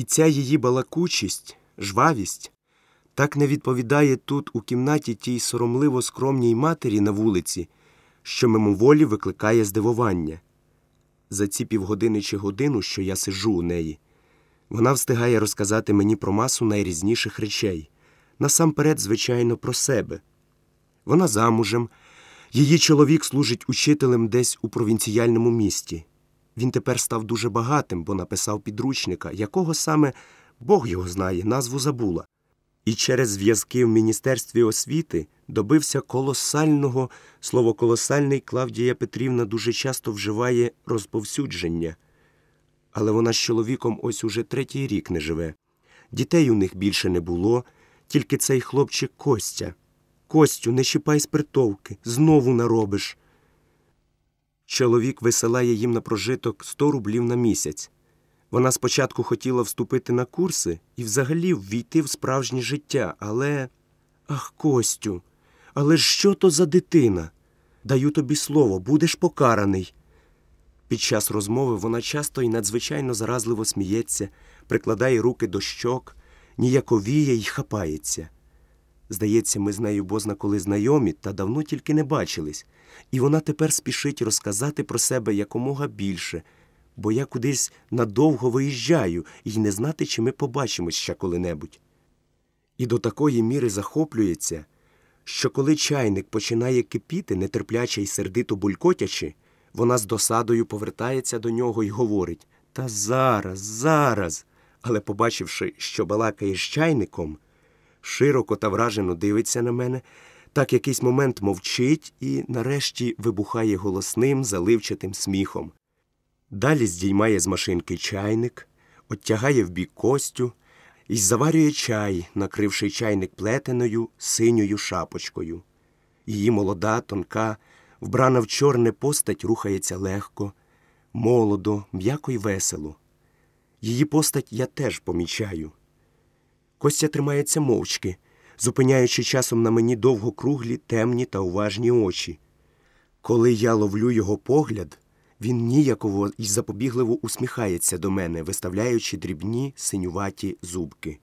І ця її балакучість, жвавість так не відповідає тут, у кімнаті тій соромливо скромній матері на вулиці, що мимоволі викликає здивування. За ці півгодини чи годину, що я сижу у неї, вона встигає розказати мені про масу найрізніших речей, насамперед, звичайно, про себе. Вона замужем, її чоловік служить учителем десь у провінціяльному місті. Він тепер став дуже багатим, бо написав підручника, якого саме Бог його знає, назву забула. І через зв'язки в Міністерстві освіти добився колосального слово колосальний Клавдія Петрівна дуже часто вживає розповсюдження. Але вона з чоловіком ось уже третій рік не живе. Дітей у них більше не було, тільки цей хлопчик Костя. Костю, не чіпай спиртовки, знову наробиш. Чоловік висилає їм на прожиток 100 рублів на місяць. Вона спочатку хотіла вступити на курси і взагалі ввійти в справжнє життя, але. Ах, Костю, але що то за дитина? Даю тобі слово, будеш покараний. Під час розмови вона часто і надзвичайно заразливо сміється, прикладає руки до щок, ніяковіє й хапається. Здається, ми з нею бозна коли знайомі та давно тільки не бачились, і вона тепер спішить розказати про себе якомога більше, бо я кудись надовго виїжджаю і не знати, чи ми побачимось ще коли-небудь. І до такої міри захоплюється, що коли чайник починає кипіти, нетерпляче й сердито булькотячи, вона з досадою повертається до нього і говорить Та зараз, зараз. Але, побачивши, що балакає з чайником, широко та вражено дивиться на мене, так якийсь момент мовчить і нарешті вибухає голосним, заливчатим сміхом. Далі здіймає з машинки чайник, оттягає в бік костю і заварює чай, накривши чайник плетеною синьою шапочкою. Її молода, тонка, вбрана в чорне постать рухається легко, молодо, м'яко й весело. Її постать я теж помічаю. Костя тримається мовчки, зупиняючи часом на мені довгокруглі, темні та уважні очі. Коли я ловлю його погляд, він ніяково і запобігливо усміхається до мене, виставляючи дрібні синюваті зубки.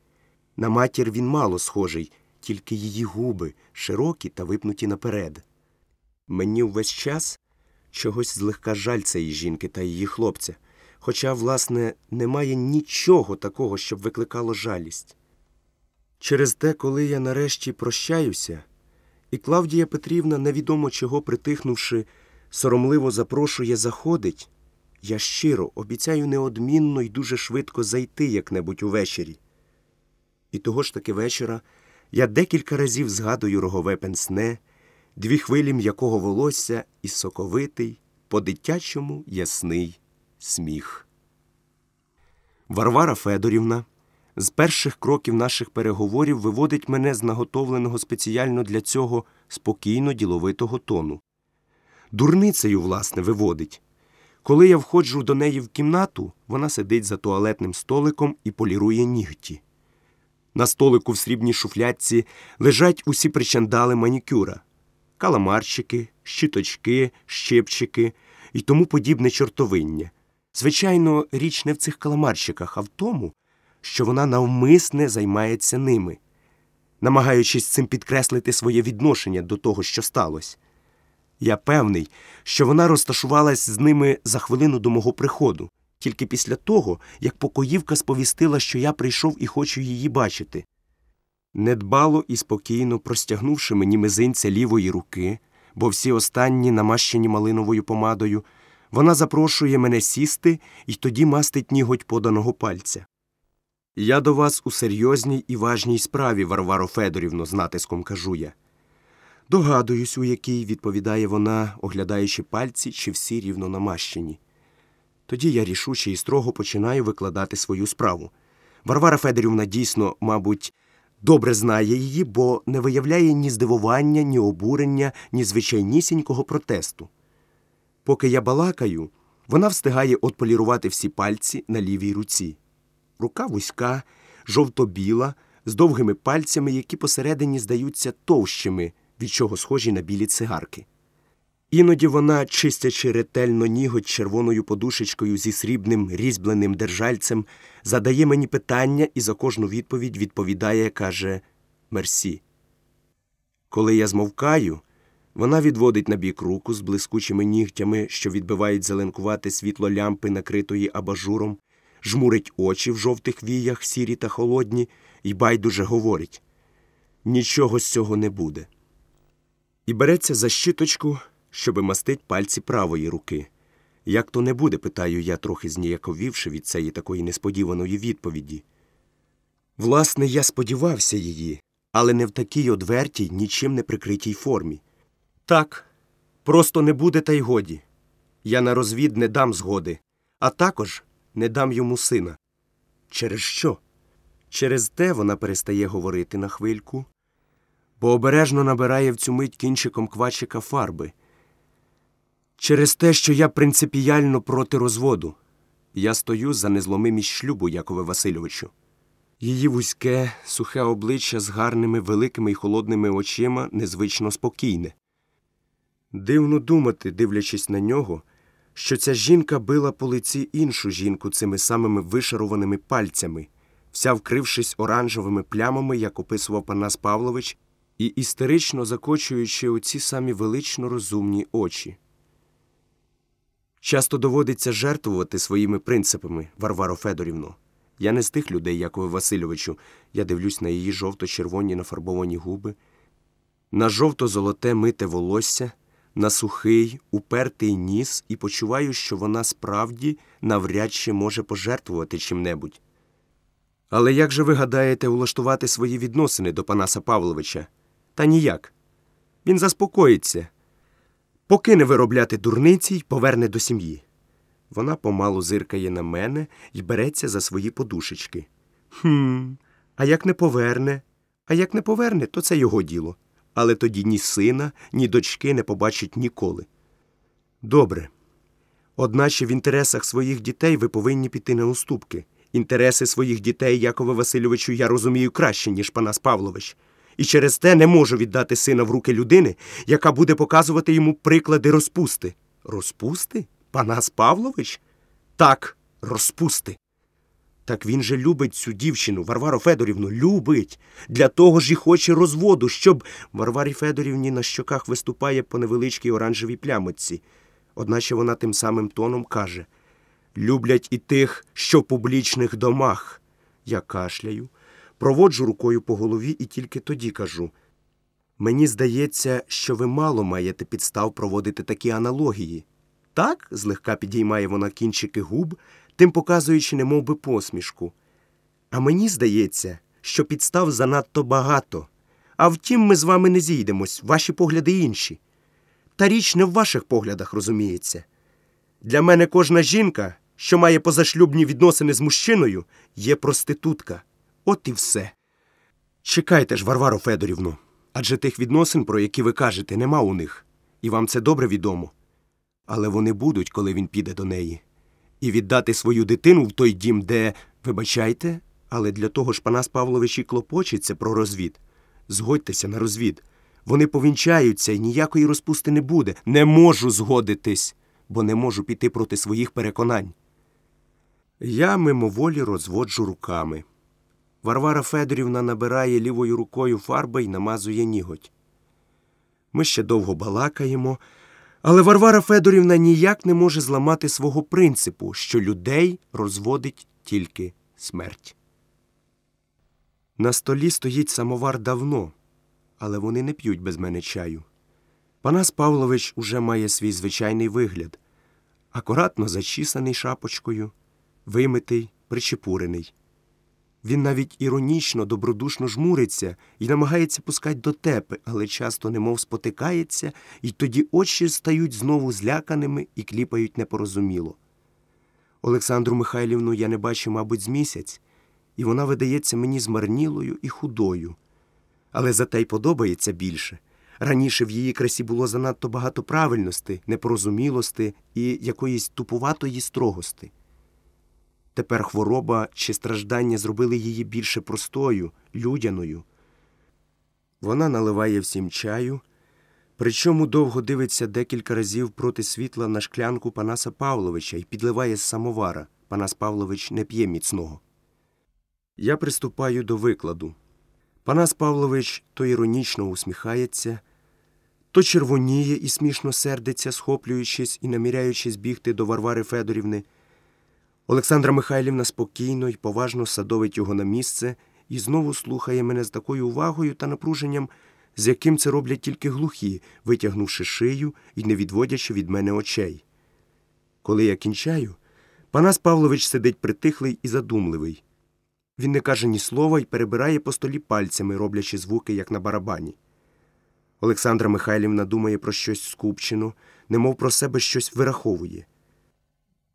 На матір він мало схожий, тільки її губи широкі та випнуті наперед. Мені увесь час чогось злегка жаль цієї жінки та її хлопця, хоча, власне, немає нічого такого, щоб викликало жалість. Через те, коли я нарешті прощаюся, і Клавдія Петрівна, невідомо чого притихнувши, соромливо запрошує заходить, я щиро обіцяю неодмінно й дуже швидко зайти як-небудь увечері. І того ж таки вечора я декілька разів згадую рогове пенсне, дві хвилі м'якого волосся і соковитий, по-дитячому ясний сміх. Варвара Федорівна з перших кроків наших переговорів виводить мене з наготовленого спеціально для цього спокійно діловитого тону. Дурницею, власне, виводить. Коли я входжу до неї в кімнату, вона сидить за туалетним столиком і полірує нігті. На столику в срібній шуфлятці лежать усі причандали манікюра каламарчики, щиточки, щепчики і тому подібне чортовиння. Звичайно, річ не в цих каламарчиках, а в тому, що вона навмисне займається ними, намагаючись цим підкреслити своє відношення до того, що сталося. Я певний, що вона розташувалась з ними за хвилину до мого приходу, тільки після того, як покоївка сповістила, що я прийшов і хочу її бачити. Недбало і спокійно простягнувши мені мизинця лівої руки, бо всі останні намащені малиновою помадою, вона запрошує мене сісти і тоді мастить ніготь поданого пальця. Я до вас у серйозній і важній справі, Варваро Федорівно, з натиском кажу я. Догадуюсь, у якій, відповідає вона, оглядаючи пальці, чи всі рівно намащені. Тоді я рішуче і строго починаю викладати свою справу. Варвара Федорівна дійсно, мабуть, добре знає її, бо не виявляє ні здивування, ні обурення, ні звичайнісінького протесту. Поки я балакаю, вона встигає отполірувати всі пальці на лівій руці. Рука вузька, жовто-біла, з довгими пальцями, які посередині здаються товщими, від чого схожі на білі цигарки. Іноді вона, чистячи ретельно ніготь червоною подушечкою зі срібним різьбленим держальцем, задає мені питання і за кожну відповідь відповідає, каже Мерсі. Коли я змовкаю, вона відводить на бік руку з блискучими нігтями, що відбивають зеленкувате світло лямпи, накритої абажуром, жмурить очі в жовтих віях, сірі та холодні, і байдуже говорить нічого з цього не буде. І береться за щиточку, щоби мастить пальці правої руки. Як то не буде, питаю я, трохи зніяковівши від цієї такої несподіваної відповіді. Власне, я сподівався її, але не в такій одвертій, нічим не прикритій формі. Так, просто не буде, та й годі. Я на розвід не дам згоди, а також не дам йому сина. Через що? Через те вона перестає говорити на хвильку, бо обережно набирає в цю мить кінчиком квачика фарби. Через те, що я принципіально проти розводу. Я стою за незломимість шлюбу, Якове Васильовичу. Її вузьке, сухе обличчя з гарними великими й холодними очима незвично спокійне. Дивно думати, дивлячись на нього, що ця жінка била по лиці іншу жінку цими самими вишарованими пальцями, вся вкрившись оранжевими плямами, як описував Панас Павлович, і істерично закочуючи оці самі велично розумні очі. Часто доводиться жертвувати своїми принципами, Варваро Федорівно. Я не з тих людей, Якове Васильовичу. Я дивлюсь на її жовто-червоні нафарбовані губи, на жовто-золоте мите волосся, на сухий, упертий ніс і почуваю, що вона справді навряд чи може пожертвувати чим-небудь. Але як же ви гадаєте улаштувати свої відносини до Панаса Павловича? Та ніяк. Він заспокоїться, покине виробляти дурниці й поверне до сім'ї. Вона помалу зиркає на мене і береться за свої подушечки. Хм, а як не поверне? А як не поверне, то це його діло. Але тоді ні сина, ні дочки не побачить ніколи. Добре. Одначе в інтересах своїх дітей ви повинні піти на уступки. Інтереси своїх дітей, Якове Васильовичу, я розумію краще, ніж Панас Павлович. І через те не можу віддати сина в руки людини, яка буде показувати йому приклади розпусти. Розпусти? Панас Павлович? Так, розпусти. Так він же любить цю дівчину, Варвару Федорівну, любить. Для того ж і хоче розводу, щоб Варварі Федорівні на щоках виступає по невеличкій оранжевій плямочці. Одначе вона тим самим тоном каже люблять і тих, що в публічних домах. Я кашляю, проводжу рукою по голові і тільки тоді кажу. Мені здається, що ви мало маєте підстав проводити такі аналогії. Так, злегка підіймає вона кінчики губ, тим показуючи немов би посмішку. А мені здається, що підстав занадто багато. А втім, ми з вами не зійдемось, ваші погляди інші. Та річ не в ваших поглядах, розуміється. Для мене кожна жінка, що має позашлюбні відносини з мужчиною, є проститутка. От і все. Чекайте ж, Варвару Федорівну, адже тих відносин, про які ви кажете, нема у них, і вам це добре відомо. Але вони будуть, коли він піде до неї. І віддати свою дитину в той дім, де, вибачайте, але для того ж Панас Павлович і клопочеться про розвід. Згодьтеся на розвід. Вони повінчаються і ніякої розпусти не буде. Не можу згодитись, бо не можу піти проти своїх переконань. Я мимоволі розводжу руками. Варвара Федорівна набирає лівою рукою фарби і намазує ніготь. Ми ще довго балакаємо, але Варвара Федорівна ніяк не може зламати свого принципу, що людей розводить тільки смерть. На столі стоїть самовар давно, але вони не п'ють без мене чаю. Панас Павлович уже має свій звичайний вигляд акуратно зачісаний шапочкою, вимитий, причепурений. Він навіть іронічно, добродушно жмуриться і намагається пускати дотепи, але часто немов спотикається, і тоді очі стають знову зляканими і кліпають непорозуміло. Олександру Михайлівну я не бачу, мабуть, з місяць, і вона видається мені змарнілою і худою. Але зате й подобається більше. Раніше в її красі було занадто багато правильності, непорозумілості і якоїсь тупуватої строгости. Тепер хвороба чи страждання зробили її більше простою, людяною. Вона наливає всім чаю, Причому довго дивиться декілька разів проти світла на шклянку Панаса Павловича і підливає з самовара. Панас Павлович не п'є міцного. Я приступаю до викладу. Панас Павлович то іронічно усміхається, то червоніє і смішно сердиться, схоплюючись і наміряючись бігти до Варвари Федорівни. Олександра Михайлівна спокійно й поважно садовить його на місце і знову слухає мене з такою увагою та напруженням, з яким це роблять тільки глухі, витягнувши шию і не відводячи від мене очей. Коли я кінчаю, Панас Павлович сидить притихлий і задумливий. Він не каже ні слова і перебирає по столі пальцями, роблячи звуки, як на барабані. Олександра Михайлівна думає про щось скупчено, немов про себе щось вираховує.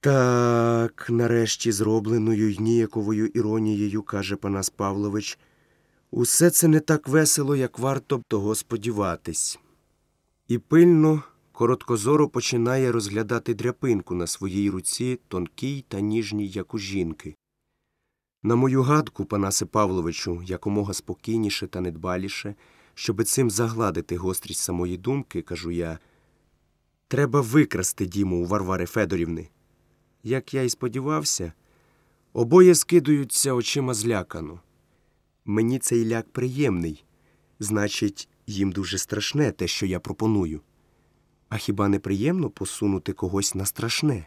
Так, нарешті, зробленою й ніяковою іронією, каже Панас Павлович, усе це не так весело, як варто б того сподіватись. І пильно, короткозоро починає розглядати дряпинку на своїй руці, тонкій та ніжній, як у жінки. На мою гадку, Панасе Павловичу, якомога спокійніше та недбаліше, щоби цим загладити гострість самої думки, кажу я, треба викрасти Діму у Варвари Федорівни. Як я й сподівався, обоє скидаються очима злякано. Мені цей ляк приємний, значить, їм дуже страшне те, що я пропоную. А хіба не приємно посунути когось на страшне?